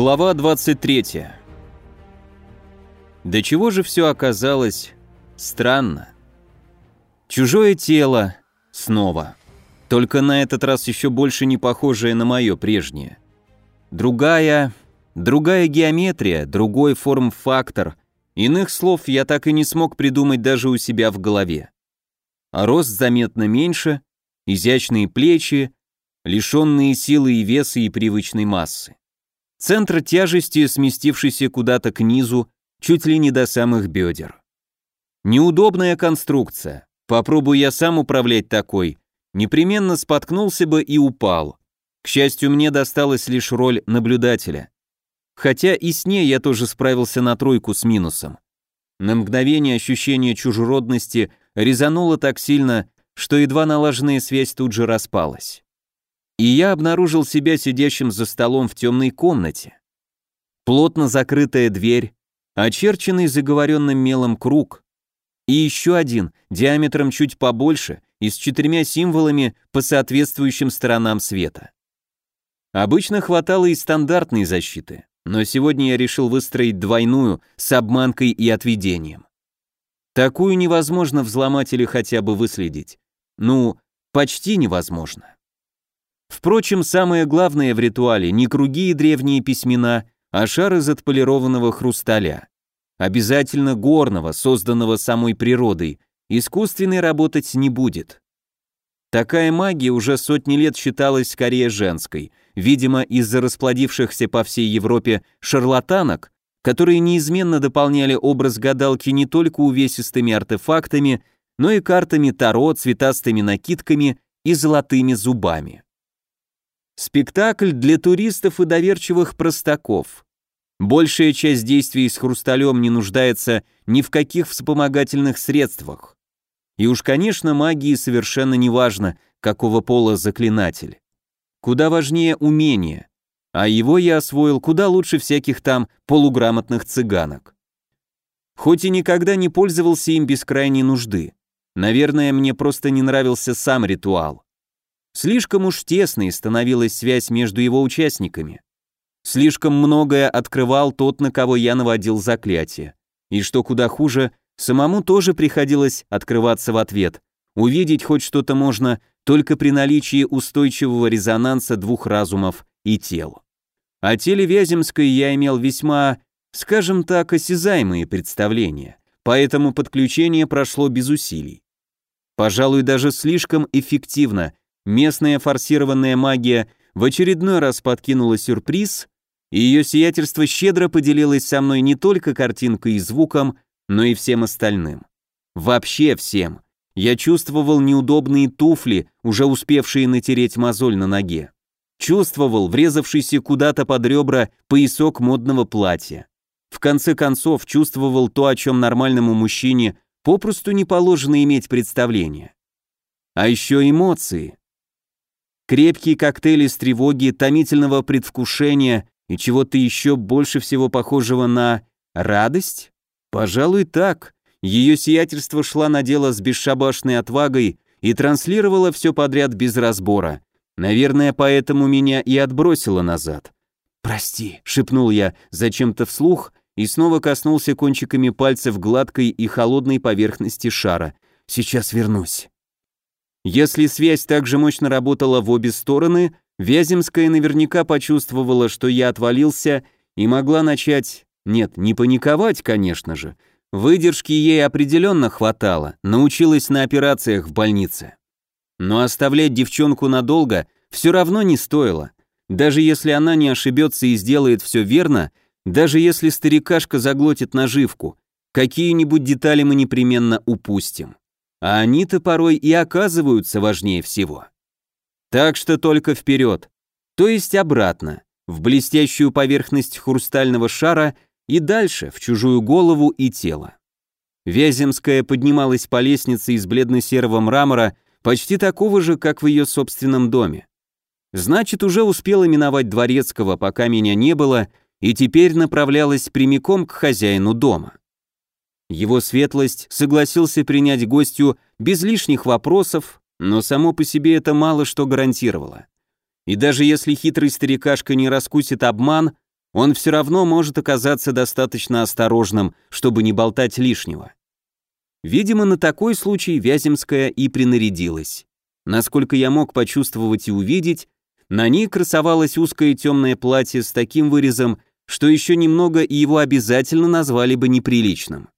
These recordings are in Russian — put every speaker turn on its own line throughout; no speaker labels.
Глава 23. До чего же все оказалось странно. Чужое тело снова. Только на этот раз еще больше не похожее на мое прежнее. Другая, другая геометрия, другой форм-фактор. Иных слов я так и не смог придумать даже у себя в голове. А рост заметно меньше, изящные плечи, лишенные силы и веса и привычной массы. Центр тяжести, сместившийся куда-то к низу, чуть ли не до самых бедер. Неудобная конструкция. Попробую я сам управлять такой, непременно споткнулся бы и упал. К счастью, мне досталась лишь роль наблюдателя. Хотя и с ней я тоже справился на тройку с минусом. На мгновение ощущение чужеродности резануло так сильно, что едва налаженная связь тут же распалась и я обнаружил себя сидящим за столом в темной комнате. Плотно закрытая дверь, очерченный заговоренным мелом круг, и еще один, диаметром чуть побольше, и с четырьмя символами по соответствующим сторонам света. Обычно хватало и стандартной защиты, но сегодня я решил выстроить двойную с обманкой и отведением. Такую невозможно взломать или хотя бы выследить. Ну, почти невозможно. Впрочем, самое главное в ритуале не круги и древние письмена, а шар из отполированного хрусталя. Обязательно горного, созданного самой природой, искусственный работать не будет. Такая магия уже сотни лет считалась скорее женской, видимо, из-за расплодившихся по всей Европе шарлатанок, которые неизменно дополняли образ гадалки не только увесистыми артефактами, но и картами Таро, цветастыми накидками и золотыми зубами. Спектакль для туристов и доверчивых простаков. Большая часть действий с хрусталем не нуждается ни в каких вспомогательных средствах. И уж, конечно, магии совершенно не важно, какого пола заклинатель. Куда важнее умение, а его я освоил куда лучше всяких там полуграмотных цыганок. Хоть и никогда не пользовался им без крайней нужды. Наверное, мне просто не нравился сам ритуал. Слишком уж тесной становилась связь между его участниками. Слишком многое открывал тот, на кого я наводил заклятие. И что куда хуже, самому тоже приходилось открываться в ответ. Увидеть хоть что-то можно только при наличии устойчивого резонанса двух разумов и тел. О теле Вяземской я имел весьма, скажем так, осязаемые представления, поэтому подключение прошло без усилий. Пожалуй, даже слишком эффективно, местная форсированная магия в очередной раз подкинула сюрприз, и ее сиятельство щедро поделилось со мной не только картинкой и звуком, но и всем остальным. Вообще всем. Я чувствовал неудобные туфли, уже успевшие натереть мозоль на ноге. Чувствовал врезавшийся куда-то под ребра поясок модного платья. В конце концов, чувствовал то, о чем нормальному мужчине попросту не положено иметь представление. А еще эмоции. Крепкий коктейль из тревоги, томительного предвкушения и чего-то еще больше всего похожего на радость? Пожалуй, так. Ее сиятельство шла на дело с бесшабашной отвагой и транслировала все подряд без разбора. Наверное, поэтому меня и отбросило назад. «Прости», — шепнул я зачем-то вслух и снова коснулся кончиками пальцев гладкой и холодной поверхности шара. «Сейчас вернусь». Если связь также мощно работала в обе стороны, Вяземская наверняка почувствовала, что я отвалился и могла начать... Нет, не паниковать, конечно же. Выдержки ей определенно хватало, научилась на операциях в больнице. Но оставлять девчонку надолго все равно не стоило. Даже если она не ошибется и сделает все верно, даже если старикашка заглотит наживку, какие-нибудь детали мы непременно упустим а они-то порой и оказываются важнее всего. Так что только вперед, то есть обратно, в блестящую поверхность хрустального шара и дальше, в чужую голову и тело. Вяземская поднималась по лестнице из бледно-серого мрамора, почти такого же, как в ее собственном доме. Значит, уже успела миновать дворецкого, пока меня не было, и теперь направлялась прямиком к хозяину дома. Его светлость согласился принять гостью без лишних вопросов, но само по себе это мало что гарантировало. И даже если хитрый старикашка не раскусит обман, он все равно может оказаться достаточно осторожным, чтобы не болтать лишнего. Видимо, на такой случай Вяземская и принарядилась. Насколько я мог почувствовать и увидеть, на ней красовалось узкое темное платье с таким вырезом, что еще немного и его обязательно назвали бы неприличным.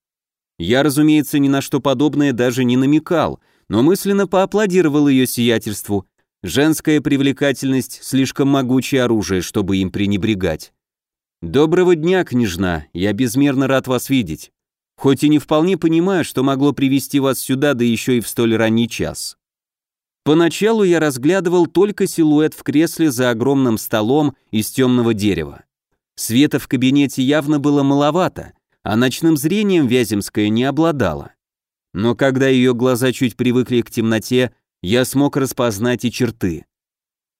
Я, разумеется, ни на что подобное даже не намекал, но мысленно поаплодировал ее сиятельству. Женская привлекательность — слишком могучее оружие, чтобы им пренебрегать. «Доброго дня, княжна, я безмерно рад вас видеть. Хоть и не вполне понимаю, что могло привести вас сюда, да еще и в столь ранний час». Поначалу я разглядывал только силуэт в кресле за огромным столом из темного дерева. Света в кабинете явно было маловато, а ночным зрением Вяземская не обладала. Но когда ее глаза чуть привыкли к темноте, я смог распознать и черты.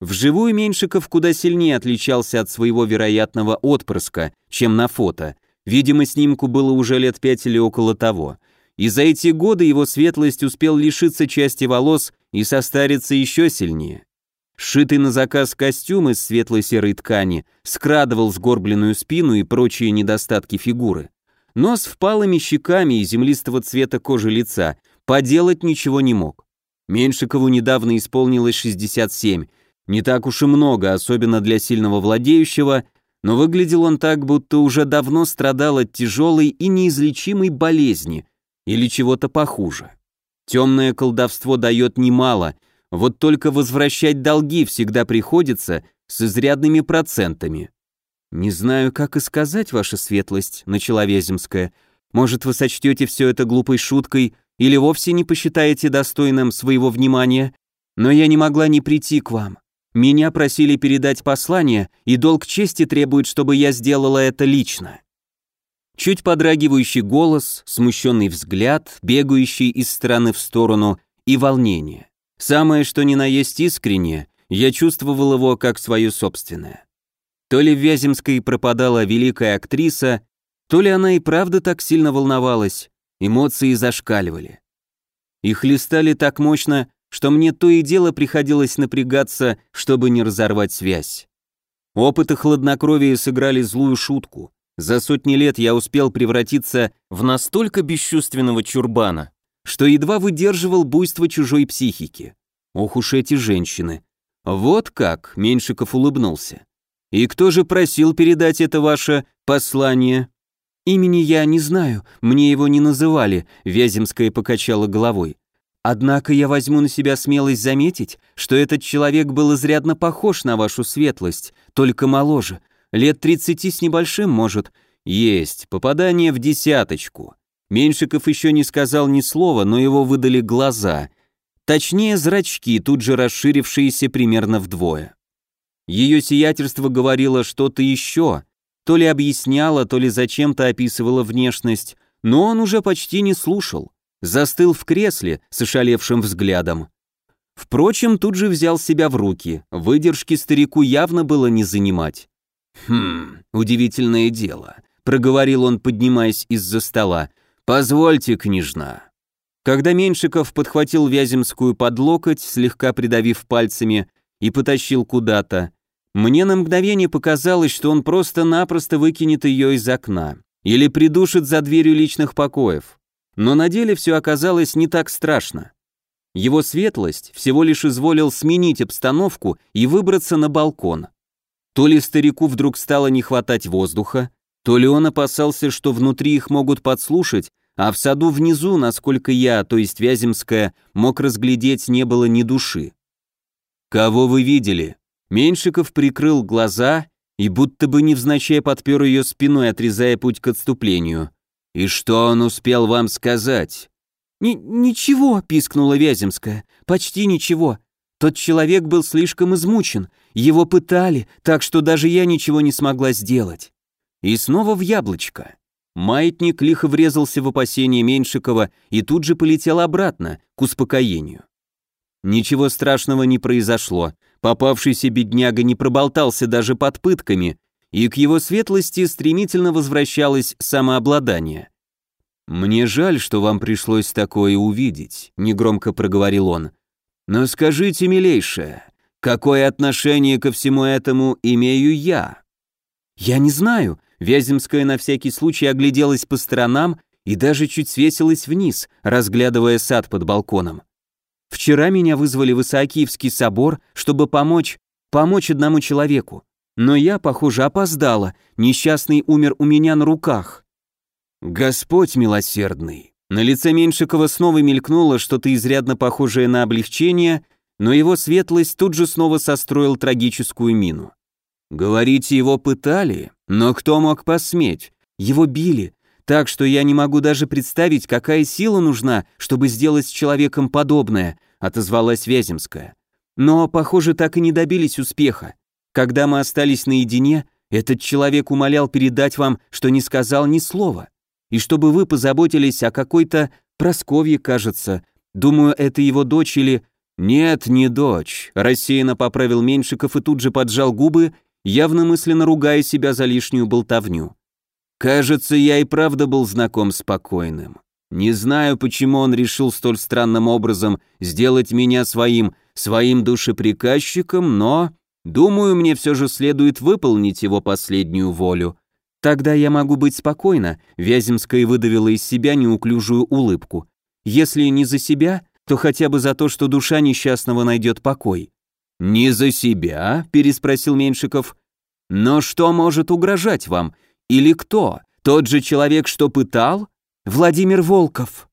Вживую Меньшиков куда сильнее отличался от своего вероятного отпрыска, чем на фото. Видимо, снимку было уже лет пять или около того. И за эти годы его светлость успел лишиться части волос и состариться еще сильнее. Сшитый на заказ костюм из светло-серой ткани скрадывал сгорбленную спину и прочие недостатки фигуры. Но с впалыми щеками и землистого цвета кожи лица поделать ничего не мог. Меньшикову недавно исполнилось 67, не так уж и много, особенно для сильного владеющего, но выглядел он так, будто уже давно страдал от тяжелой и неизлечимой болезни или чего-то похуже. Темное колдовство дает немало, вот только возвращать долги всегда приходится с изрядными процентами. «Не знаю, как и сказать, ваша светлость», — начала Вяземская. «Может, вы сочтете все это глупой шуткой или вовсе не посчитаете достойным своего внимания? Но я не могла не прийти к вам. Меня просили передать послание, и долг чести требует, чтобы я сделала это лично. Чуть подрагивающий голос, смущенный взгляд, бегающий из стороны в сторону и волнение. Самое что ни на есть искреннее, я чувствовал его как свое собственное. То ли в Вяземской пропадала великая актриса, то ли она и правда так сильно волновалась, эмоции зашкаливали. И хлестали так мощно, что мне то и дело приходилось напрягаться, чтобы не разорвать связь. Опыт и хладнокровие сыграли злую шутку. За сотни лет я успел превратиться в настолько бесчувственного чурбана, что едва выдерживал буйство чужой психики. Ох уж эти женщины. Вот как, Меньшиков улыбнулся. И кто же просил передать это ваше послание? Имени я не знаю, мне его не называли, Вяземская покачала головой. Однако я возьму на себя смелость заметить, что этот человек был изрядно похож на вашу светлость, только моложе. Лет тридцати с небольшим, может. Есть, попадание в десяточку. Меньшиков еще не сказал ни слова, но его выдали глаза. Точнее, зрачки, тут же расширившиеся примерно вдвое. Ее сиятельство говорило что-то еще, то ли объясняло, то ли зачем-то описывало внешность, но он уже почти не слушал застыл в кресле с ошалевшим взглядом. Впрочем, тут же взял себя в руки, выдержки старику явно было не занимать. «Хм, удивительное дело», — проговорил он, поднимаясь из-за стола. «Позвольте, княжна». Когда Меньшиков подхватил Вяземскую под локоть, слегка придавив пальцами, и потащил куда-то, мне на мгновение показалось, что он просто-напросто выкинет ее из окна или придушит за дверью личных покоев. Но на деле все оказалось не так страшно. Его светлость всего лишь изволил сменить обстановку и выбраться на балкон. То ли старику вдруг стало не хватать воздуха, то ли он опасался, что внутри их могут подслушать, а в саду внизу, насколько я, то есть Вяземская, мог разглядеть, не было ни души. «Кого вы видели?» Меньшиков прикрыл глаза и будто бы невзначай подпер ее спиной, отрезая путь к отступлению. «И что он успел вам сказать?» Ни «Ничего», — пискнула Вяземская, — «почти ничего. Тот человек был слишком измучен, его пытали, так что даже я ничего не смогла сделать». И снова в яблочко. Маятник лихо врезался в опасение Меньшикова и тут же полетел обратно, к успокоению. Ничего страшного не произошло, попавшийся бедняга не проболтался даже под пытками, и к его светлости стремительно возвращалось самообладание. «Мне жаль, что вам пришлось такое увидеть», — негромко проговорил он. «Но скажите, милейшая, какое отношение ко всему этому имею я?» «Я не знаю». Вяземская на всякий случай огляделась по сторонам и даже чуть свесилась вниз, разглядывая сад под балконом. «Вчера меня вызвали в Исаакиевский собор, чтобы помочь, помочь одному человеку. Но я, похоже, опоздала, несчастный умер у меня на руках». «Господь милосердный». На лице Меньшикова снова мелькнуло что-то изрядно похожее на облегчение, но его светлость тут же снова состроил трагическую мину. Говорите, его пытали? Но кто мог посметь? Его били, так что я не могу даже представить, какая сила нужна, чтобы сделать с человеком подобное, отозвалась Вяземская. Но, похоже, так и не добились успеха. Когда мы остались наедине, этот человек умолял передать вам, что не сказал ни слова, и чтобы вы позаботились о какой-то Просковье, кажется. Думаю, это его дочь или... Нет, не дочь, рассеянно поправил Меньшиков и тут же поджал губы явно мысленно ругая себя за лишнюю болтовню. Кажется, я и правда был знаком с покойным. Не знаю, почему он решил столь странным образом сделать меня своим, своим душеприказчиком, но, думаю, мне все же следует выполнить его последнюю волю. Тогда я могу быть спокойна, Вяземская выдавила из себя неуклюжую улыбку. Если не за себя, то хотя бы за то, что душа несчастного найдет покой. «Не за себя?» – переспросил Меньшиков. «Но что может угрожать вам? Или кто? Тот же человек, что пытал? Владимир Волков!»